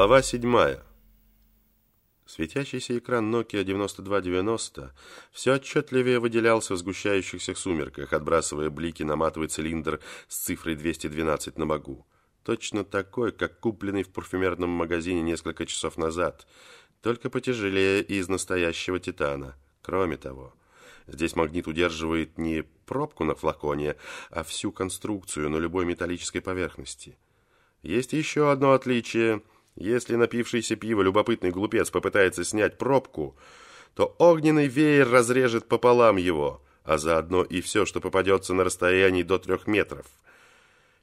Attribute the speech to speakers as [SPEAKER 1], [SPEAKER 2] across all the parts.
[SPEAKER 1] Глава 7. Светящийся экран Nokia 9290 все отчетливее выделялся в сгущающихся сумерках, отбрасывая блики на матовый цилиндр с цифрой 212 на могу. Точно такой, как купленный в парфюмерном магазине несколько часов назад, только потяжелее из настоящего титана. Кроме того, здесь магнит удерживает не пробку на флаконе, а всю конструкцию на любой металлической поверхности. Есть еще одно отличие – если напившийся пива любопытный глупец попытается снять пробку, то огненный веер разрежет пополам его, а заодно и все, что попадется на расстоянии до трех метров.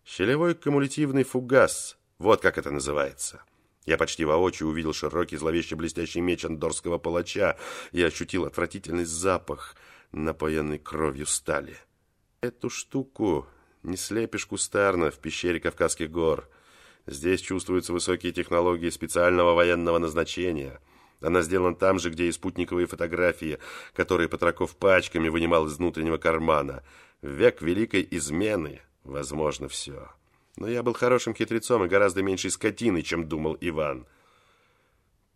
[SPEAKER 1] Щелевой кумулятивный фугас, вот как это называется. Я почти воочию увидел широкий зловеще блестящий меч андорского палача и ощутил отвратительный запах, напоенный кровью стали. Эту штуку не слепишь кустарно в пещере Кавказских гор – Здесь чувствуются высокие технологии специального военного назначения. Она сделана там же, где и спутниковые фотографии, которые Патраков пачками вынимал из внутреннего кармана. В век великой измены возможно все. Но я был хорошим хитрецом и гораздо меньшей скотиной, чем думал Иван.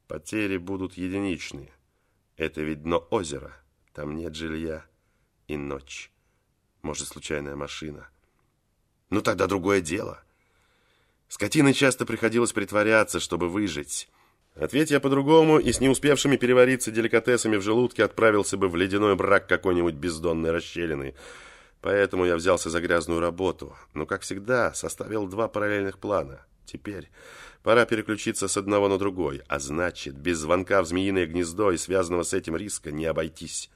[SPEAKER 1] Потери будут единичны. Это ведь дно озера. Там нет жилья и ночь. Может, случайная машина. Ну, тогда другое дело. Скотиной часто приходилось притворяться, чтобы выжить. Ответь я по-другому, и с не успевшими перевариться деликатесами в желудке отправился бы в ледяной брак какой-нибудь бездонной расщелины. Поэтому я взялся за грязную работу. Но, как всегда, составил два параллельных плана. Теперь пора переключиться с одного на другой, а значит, без звонка в змеиное гнездо и связанного с этим риска не обойтись.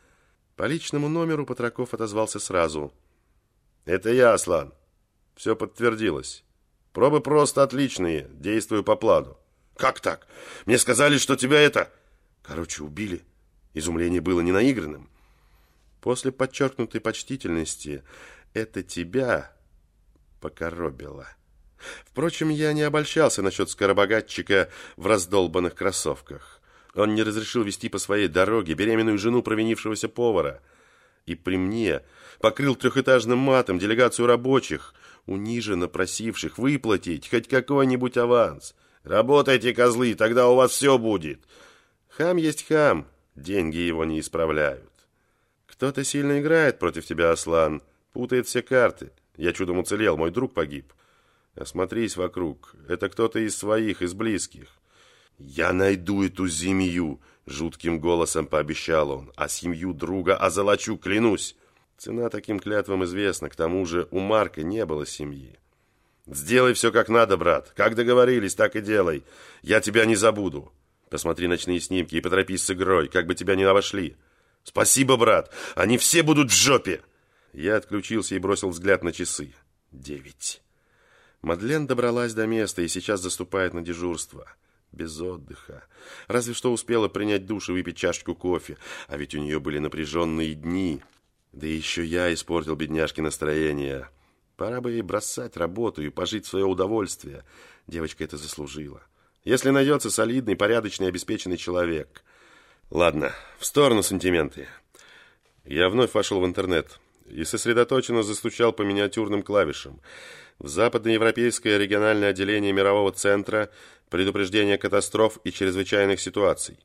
[SPEAKER 1] По личному номеру Патраков отозвался сразу. «Это я, Аслан. Все подтвердилось». Пробы просто отличные, действую по плану. Как так? Мне сказали, что тебя это... Короче, убили. Изумление было не наигранным. После подчеркнутой почтительности это тебя покоробило. Впрочем, я не обольщался насчет скоробогатчика в раздолбанных кроссовках. Он не разрешил вести по своей дороге беременную жену провинившегося повара. И при мне покрыл трехэтажным матом делегацию рабочих – униженно просивших выплатить хоть какой-нибудь аванс. Работайте, козлы, тогда у вас все будет. Хам есть хам, деньги его не исправляют. Кто-то сильно играет против тебя, Аслан, путает все карты. Я чудом уцелел, мой друг погиб. Осмотрись вокруг, это кто-то из своих, из близких. «Я найду эту семью!» — жутким голосом пообещал он. «А семью друга озолочу, клянусь!» Цена таким клятвам известна, к тому же у Марка не было семьи. «Сделай все как надо, брат. Как договорились, так и делай. Я тебя не забуду. Посмотри ночные снимки и поторопись с игрой, как бы тебя не обошли. Спасибо, брат. Они все будут в жопе!» Я отключился и бросил взгляд на часы. Девять. Мадлен добралась до места и сейчас заступает на дежурство. Без отдыха. Разве что успела принять душ и выпить чашечку кофе. А ведь у нее были напряженные дни. Да еще я испортил бедняжке настроение. Пора бы ей бросать работу и пожить в свое удовольствие. Девочка это заслужила. Если найдется солидный, порядочный, обеспеченный человек. Ладно, в сторону сантименты. Я вновь вошел в интернет и сосредоточенно застучал по миниатюрным клавишам. В западноевропейское региональное отделение мирового центра предупреждения катастроф и чрезвычайных ситуаций.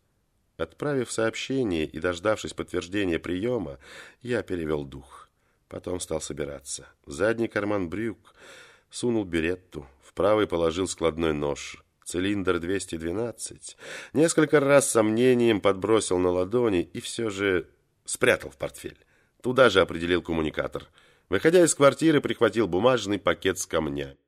[SPEAKER 1] Отправив сообщение и дождавшись подтверждения приема, я перевел дух. Потом стал собираться. В задний карман брюк сунул беретту, в правый положил складной нож. Цилиндр 212. Несколько раз с сомнением подбросил на ладони и все же спрятал в портфель. Туда же определил коммуникатор. Выходя из квартиры, прихватил бумажный пакет с камнями.